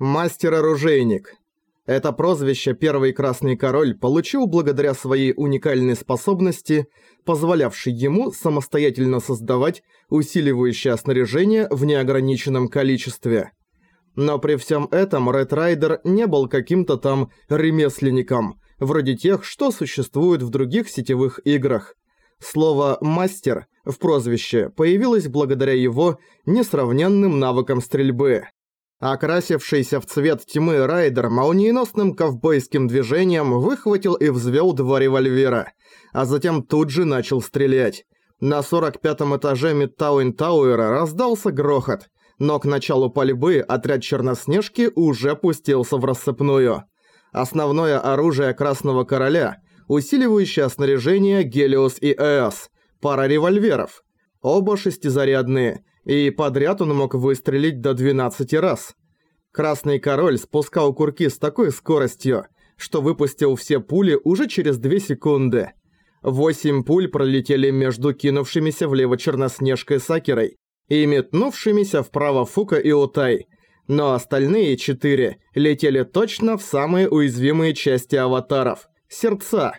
Мастер-оружейник. Это прозвище Первый Красный Король получил благодаря своей уникальной способности, позволявшей ему самостоятельно создавать усиливающее снаряжение в неограниченном количестве. Но при всем этом Ред Райдер не был каким-то там ремесленником, вроде тех, что существуют в других сетевых играх. Слово «мастер» в прозвище появилось благодаря его несравненным навыкам стрельбы. Окрасившийся в цвет тьмы Райдер молниеносным ковбойским движением выхватил и взвел два револьвера, а затем тут же начал стрелять. На 45-м этаже Мидтауэн Тауэра раздался грохот, но к началу пальбы отряд Черноснежки уже пустился в рассыпную. Основное оружие Красного Короля – усиливающее снаряжение Гелиос и Эос, пара револьверов. Оба шестизарядные – и подряд он мог выстрелить до 12 раз. Красный король спускал курки с такой скоростью, что выпустил все пули уже через 2 секунды. Восемь пуль пролетели между кинувшимися влево Черноснежкой Сакерой и метнувшимися вправо Фука и Утай, но остальные четыре летели точно в самые уязвимые части аватаров – сердца.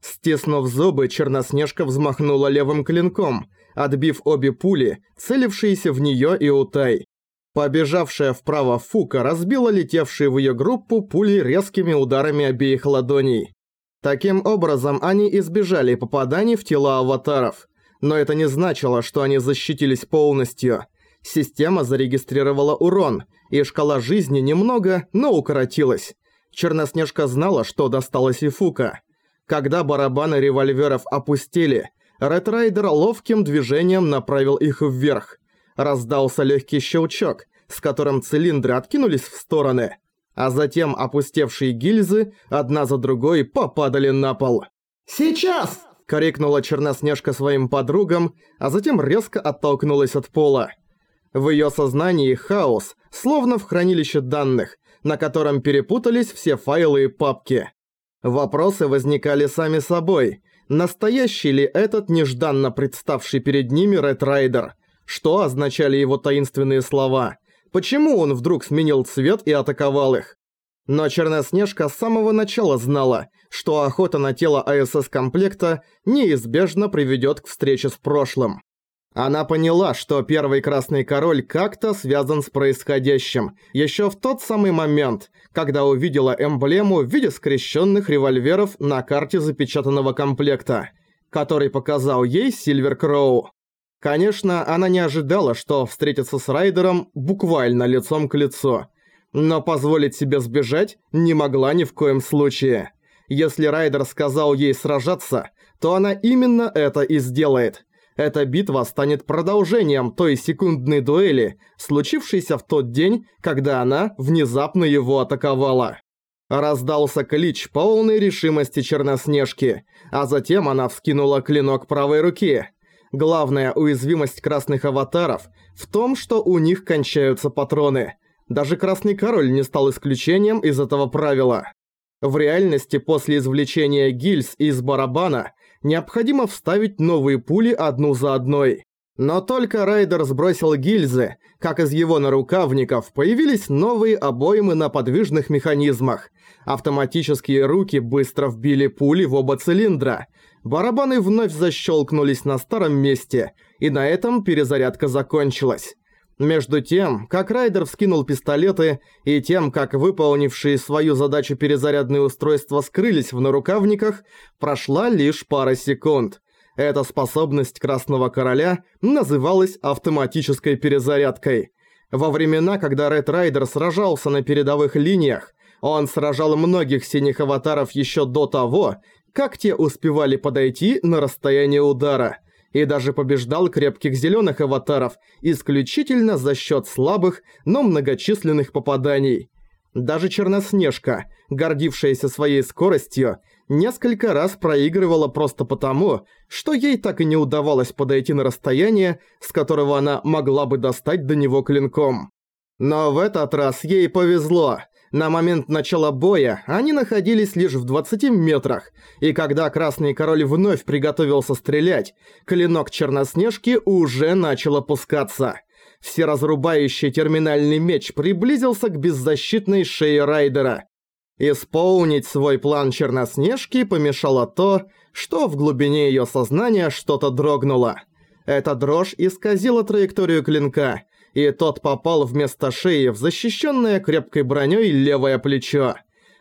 Стиснув зубы, Черноснежка взмахнула левым клинком – отбив обе пули, целившиеся в неё и Утай. Побежавшая вправо Фука разбила летевшие в её группу пули резкими ударами обеих ладоней. Таким образом, они избежали попаданий в тела аватаров. Но это не значило, что они защитились полностью. Система зарегистрировала урон, и шкала жизни немного, но укоротилась. Черноснежка знала, что досталось и Фука. Когда барабаны револьверов опустили, Ретрайдер ловким движением направил их вверх. Раздался легкий щелчок, с которым цилиндры откинулись в стороны, а затем опустевшие гильзы одна за другой попадали на пол. «Сейчас!» — крикнула Черноснежка своим подругам, а затем резко оттолкнулась от пола. В её сознании хаос, словно в хранилище данных, на котором перепутались все файлы и папки. Вопросы возникали сами собой, Настоящий ли этот нежданно представший перед ними Ред Райдер? Что означали его таинственные слова? Почему он вдруг сменил цвет и атаковал их? Но Черноснежка с самого начала знала, что охота на тело АСС-комплекта неизбежно приведет к встрече с прошлым. Она поняла, что первый Красный Король как-то связан с происходящим, еще в тот самый момент, когда увидела эмблему в виде скрещенных револьверов на карте запечатанного комплекта, который показал ей Сильвер Кроу. Конечно, она не ожидала, что встретится с Райдером буквально лицом к лицу, но позволить себе сбежать не могла ни в коем случае. Если Райдер сказал ей сражаться, то она именно это и сделает – эта битва станет продолжением той секундной дуэли, случившейся в тот день, когда она внезапно его атаковала. Раздался клич полной решимости Черноснежки, а затем она вскинула клинок правой руки. Главная уязвимость красных аватаров в том, что у них кончаются патроны. Даже Красный Король не стал исключением из этого правила. В реальности после извлечения гильз из барабана необходимо вставить новые пули одну за одной. Но только Райдер сбросил гильзы, как из его нарукавников появились новые обоймы на подвижных механизмах. Автоматические руки быстро вбили пули в оба цилиндра. Барабаны вновь защелкнулись на старом месте, и на этом перезарядка закончилась. Между тем, как Райдер вскинул пистолеты, и тем, как выполнившие свою задачу перезарядные устройства скрылись в нарукавниках, прошла лишь пара секунд. Эта способность Красного Короля называлась автоматической перезарядкой. Во времена, когда Ред Райдер сражался на передовых линиях, он сражал многих синих аватаров еще до того, как те успевали подойти на расстояние удара – и даже побеждал крепких зеленых аватаров исключительно за счет слабых, но многочисленных попаданий. Даже Черноснежка, гордившаяся своей скоростью, несколько раз проигрывала просто потому, что ей так и не удавалось подойти на расстояние, с которого она могла бы достать до него клинком. Но в этот раз ей повезло – на момент начала боя они находились лишь в 20 метрах, и когда Красный Король вновь приготовился стрелять, клинок Черноснежки уже начал опускаться. Всеразрубающий терминальный меч приблизился к беззащитной шее Райдера. Исполнить свой план Черноснежки помешало то, что в глубине её сознания что-то дрогнуло. Эта дрожь исказила траекторию клинка, и тот попал вместо шеи в защищенное крепкой броней левое плечо.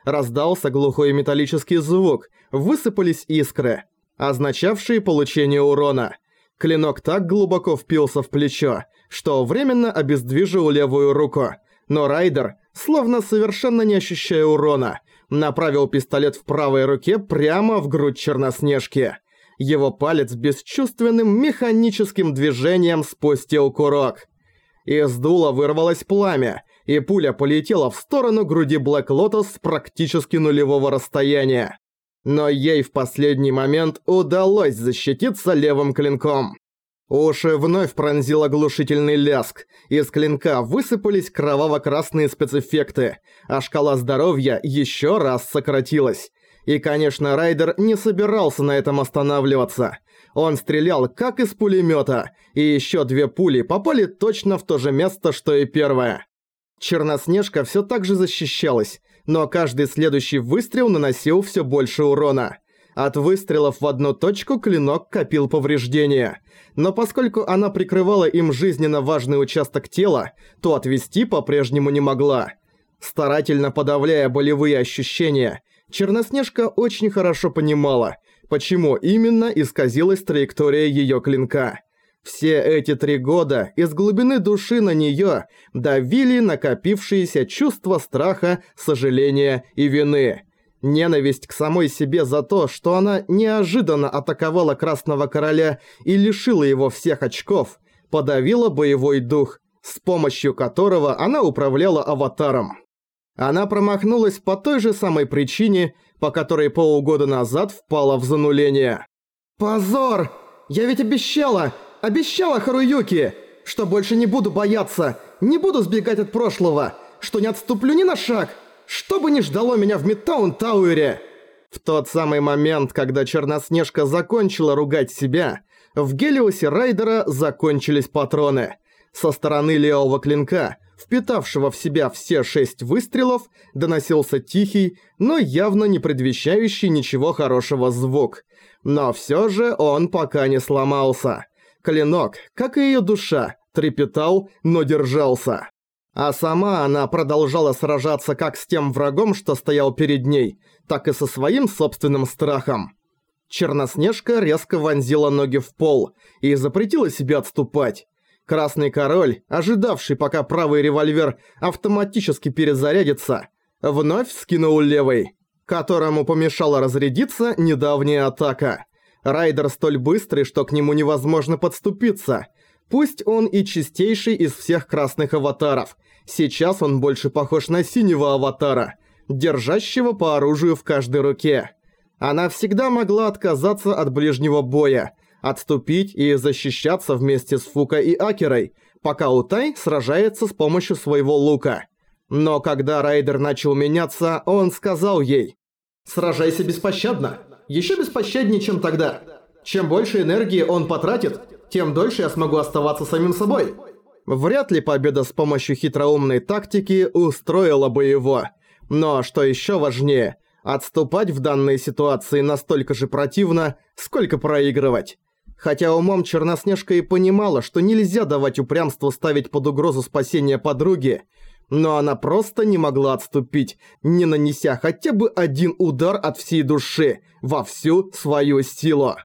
Раздался глухой металлический звук, высыпались искры, означавшие получение урона. Клинок так глубоко впился в плечо, что временно обездвижил левую руку. Но Райдер, словно совершенно не ощущая урона, направил пистолет в правой руке прямо в грудь Черноснежки. Его палец бесчувственным механическим движением спустил курок. Из дула вырвалось пламя, и пуля полетела в сторону груди Блэк Лотос с практически нулевого расстояния. Но ей в последний момент удалось защититься левым клинком. Уши вновь пронзил оглушительный ляск. Из клинка высыпались кроваво-красные спецэффекты, а шкала здоровья еще раз сократилась. И, конечно, Райдер не собирался на этом останавливаться. Он стрелял как из пулемета, и еще две пули попали точно в то же место, что и первая. Черноснежка все так же защищалась, но каждый следующий выстрел наносил все больше урона. От выстрелов в одну точку клинок копил повреждения. Но поскольку она прикрывала им жизненно важный участок тела, то отвести по-прежнему не могла. Старательно подавляя болевые ощущения, Черноснежка очень хорошо понимала, почему именно исказилась траектория её клинка. Все эти три года из глубины души на неё давили накопившиеся чувства страха, сожаления и вины. Ненависть к самой себе за то, что она неожиданно атаковала Красного Короля и лишила его всех очков, подавила боевой дух, с помощью которого она управляла аватаром. Она промахнулась по той же самой причине, по которой полгода назад впала в зануление. «Позор! Я ведь обещала! Обещала Харуюки! Что больше не буду бояться, не буду сбегать от прошлого, что не отступлю ни на шаг, что бы ни ждало меня в Мидтаун Тауэре!» В тот самый момент, когда Черноснежка закончила ругать себя, в Гелиосе Райдера закончились патроны. Со стороны левого клинка – впитавшего в себя все шесть выстрелов, доносился тихий, но явно не предвещающий ничего хорошего звук. Но всё же он пока не сломался. Клинок, как и её душа, трепетал, но держался. А сама она продолжала сражаться как с тем врагом, что стоял перед ней, так и со своим собственным страхом. Черноснежка резко вонзила ноги в пол и запретила себе отступать. Красный король, ожидавший, пока правый револьвер автоматически перезарядится, вновь скинул левый, которому помешала разрядиться недавняя атака. Райдер столь быстрый, что к нему невозможно подступиться. Пусть он и чистейший из всех красных аватаров. Сейчас он больше похож на синего аватара, держащего по оружию в каждой руке. Она всегда могла отказаться от ближнего боя, отступить и защищаться вместе с Фука и Акерой, пока Утай сражается с помощью своего лука. Но когда Райдер начал меняться, он сказал ей «Сражайся беспощадно, еще беспощаднее, чем тогда. Чем больше энергии он потратит, тем дольше я смогу оставаться самим собой». Вряд ли победа с помощью хитроумной тактики устроила бы его. Но что еще важнее, отступать в данной ситуации настолько же противно, сколько проигрывать. Хотя умом Черноснежка и понимала, что нельзя давать упрямству ставить под угрозу спасение подруги, но она просто не могла отступить, не нанеся хотя бы один удар от всей души, во всю свою силу.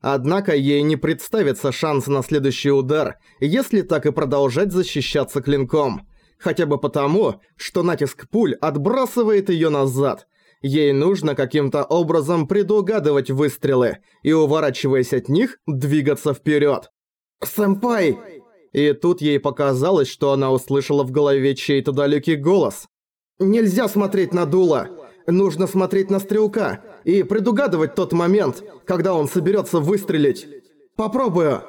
Однако ей не представится шанса на следующий удар, если так и продолжать защищаться клинком. Хотя бы потому, что натиск пуль отбрасывает её назад, Ей нужно каким-то образом предугадывать выстрелы и, уворачиваясь от них, двигаться вперед. «Сэмпай!» И тут ей показалось, что она услышала в голове чей-то далекий голос. «Нельзя смотреть на дуло! Нужно смотреть на стрелка и предугадывать тот момент, когда он соберется выстрелить. Попробую!»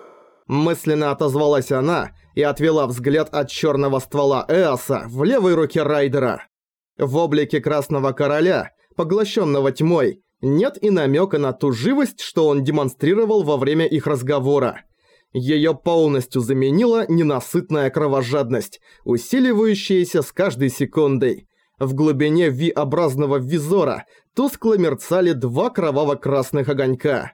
Мысленно отозвалась она и отвела взгляд от черного ствола Эоса в левой руке Райдера. В облике Красного Короля поглощенного тьмой, нет и намека на ту живость, что он демонстрировал во время их разговора. Её полностью заменила ненасытная кровожадность, усиливающаяся с каждой секундой. В глубине V-образного визора тускло мерцали два кроваво-красных огонька.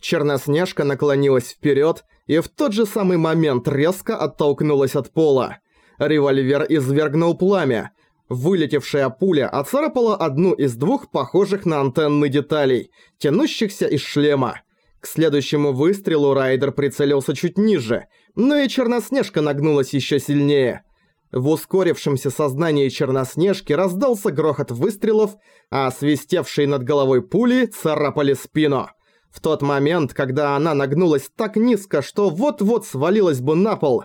Черноснежка наклонилась вперед и в тот же самый момент резко оттолкнулась от пола. Револьвер извергнул пламя. Вылетевшая пуля оцарапала одну из двух похожих на антенны деталей, тянущихся из шлема. К следующему выстрелу Райдер прицелился чуть ниже, но и Черноснежка нагнулась еще сильнее. В ускорившемся сознании Черноснежки раздался грохот выстрелов, а свистевшие над головой пули царапали спину. В тот момент, когда она нагнулась так низко, что вот-вот свалилась бы на пол,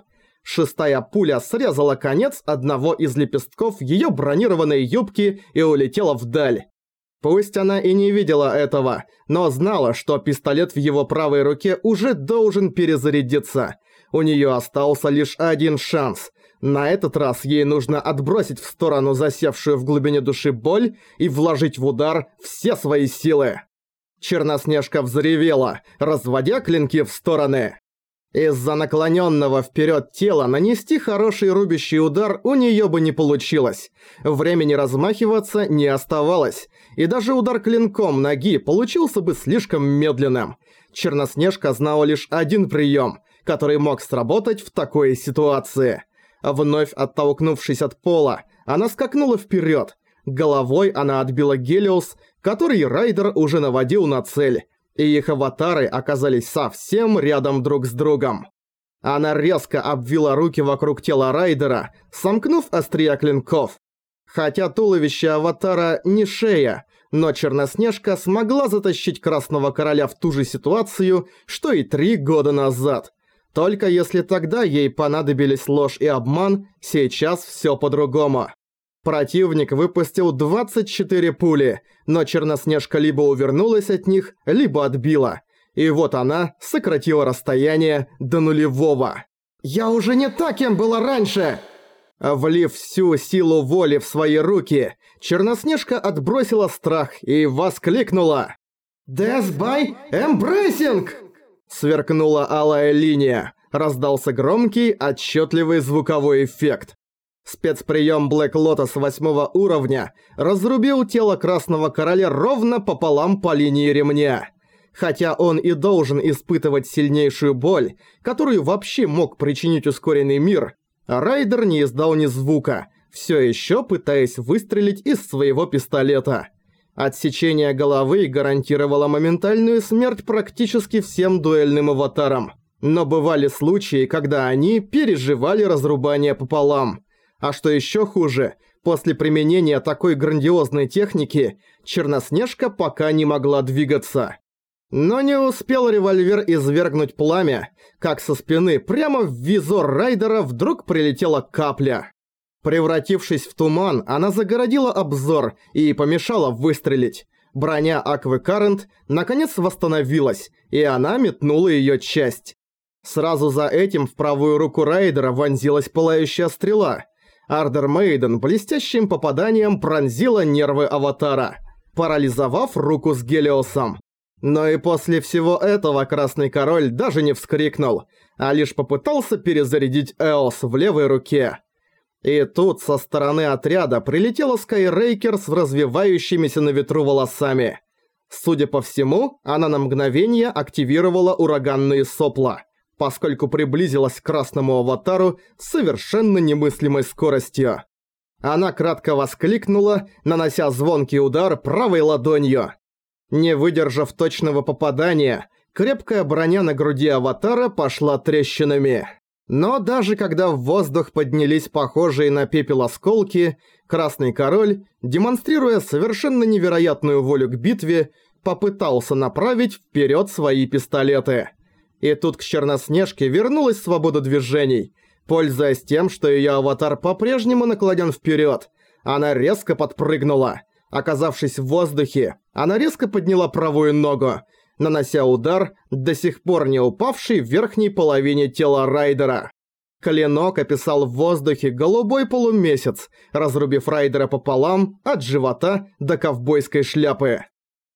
шестая пуля срезала конец одного из лепестков её бронированной юбки и улетела вдаль. Пусть она и не видела этого, но знала, что пистолет в его правой руке уже должен перезарядиться. У неё остался лишь один шанс. На этот раз ей нужно отбросить в сторону засевшую в глубине души боль и вложить в удар все свои силы. Черноснежка взревела, разводя клинки в стороны. Из-за наклоненного вперед тела нанести хороший рубящий удар у нее бы не получилось. Времени размахиваться не оставалось, и даже удар клинком ноги получился бы слишком медленным. Черноснежка знала лишь один прием, который мог сработать в такой ситуации. Вновь оттолкнувшись от пола, она скакнула вперед. Головой она отбила Гелиус, который Райдер уже наводил на цель, и их аватары оказались совсем рядом друг с другом. Она резко обвила руки вокруг тела Райдера, сомкнув острия клинков. Хотя туловище аватара не шея, но Черноснежка смогла затащить Красного Короля в ту же ситуацию, что и три года назад. Только если тогда ей понадобились ложь и обман, сейчас всё по-другому. Противник выпустил 24 пули, но Черноснежка либо увернулась от них, либо отбила. И вот она сократила расстояние до нулевого. «Я уже не так, кем была раньше!» Влив всю силу воли в свои руки, Черноснежка отбросила страх и воскликнула. «Death by Embracing!» Сверкнула алая линия. Раздался громкий, отчетливый звуковой эффект. Спецприем Блэк Лотос восьмого уровня разрубил тело Красного Короля ровно пополам по линии ремня. Хотя он и должен испытывать сильнейшую боль, которую вообще мог причинить ускоренный мир, Райдер не издал ни звука, все еще пытаясь выстрелить из своего пистолета. Отсечение головы гарантировало моментальную смерть практически всем дуэльным аватарам. Но бывали случаи, когда они переживали разрубание пополам – а что еще хуже, после применения такой грандиозной техники, Черноснежка пока не могла двигаться. Но не успел револьвер извергнуть пламя, как со спины прямо в визор Райдера вдруг прилетела капля. Превратившись в туман, она загородила обзор и помешала выстрелить. Броня Аквы Карент наконец восстановилась, и она метнула её часть. Сразу за этим в правую руку Райдера вонзилась пылающая стрела, Ардер Мейден блестящим попаданием пронзила нервы Аватара, парализовав руку с Гелиосом. Но и после всего этого Красный Король даже не вскрикнул, а лишь попытался перезарядить Эос в левой руке. И тут со стороны отряда прилетела Скайрейкер с развевающимися на ветру волосами. Судя по всему, она на мгновение активировала ураганные сопла поскольку приблизилась к красному аватару с совершенно немыслимой скоростью. Она кратко воскликнула, нанося звонкий удар правой ладонью. Не выдержав точного попадания, крепкая броня на груди аватара пошла трещинами. Но даже когда в воздух поднялись похожие на пепел осколки, Красный Король, демонстрируя совершенно невероятную волю к битве, попытался направить вперед свои пистолеты. И тут к Черноснежке вернулась свобода движений. Пользуясь тем, что её аватар по-прежнему наклонен вперёд, она резко подпрыгнула. Оказавшись в воздухе, она резко подняла правую ногу, нанося удар, до сих пор не упавший в верхней половине тела Райдера. Клинок описал в воздухе голубой полумесяц, разрубив Райдера пополам от живота до ковбойской шляпы.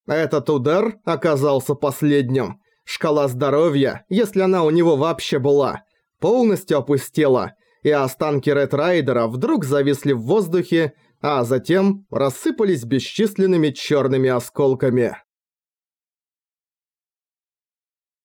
Этот удар оказался последним. Шкала здоровья, если она у него вообще была, полностью опустела, и останки Ред Райдера вдруг зависли в воздухе, а затем рассыпались бесчисленными черными осколками.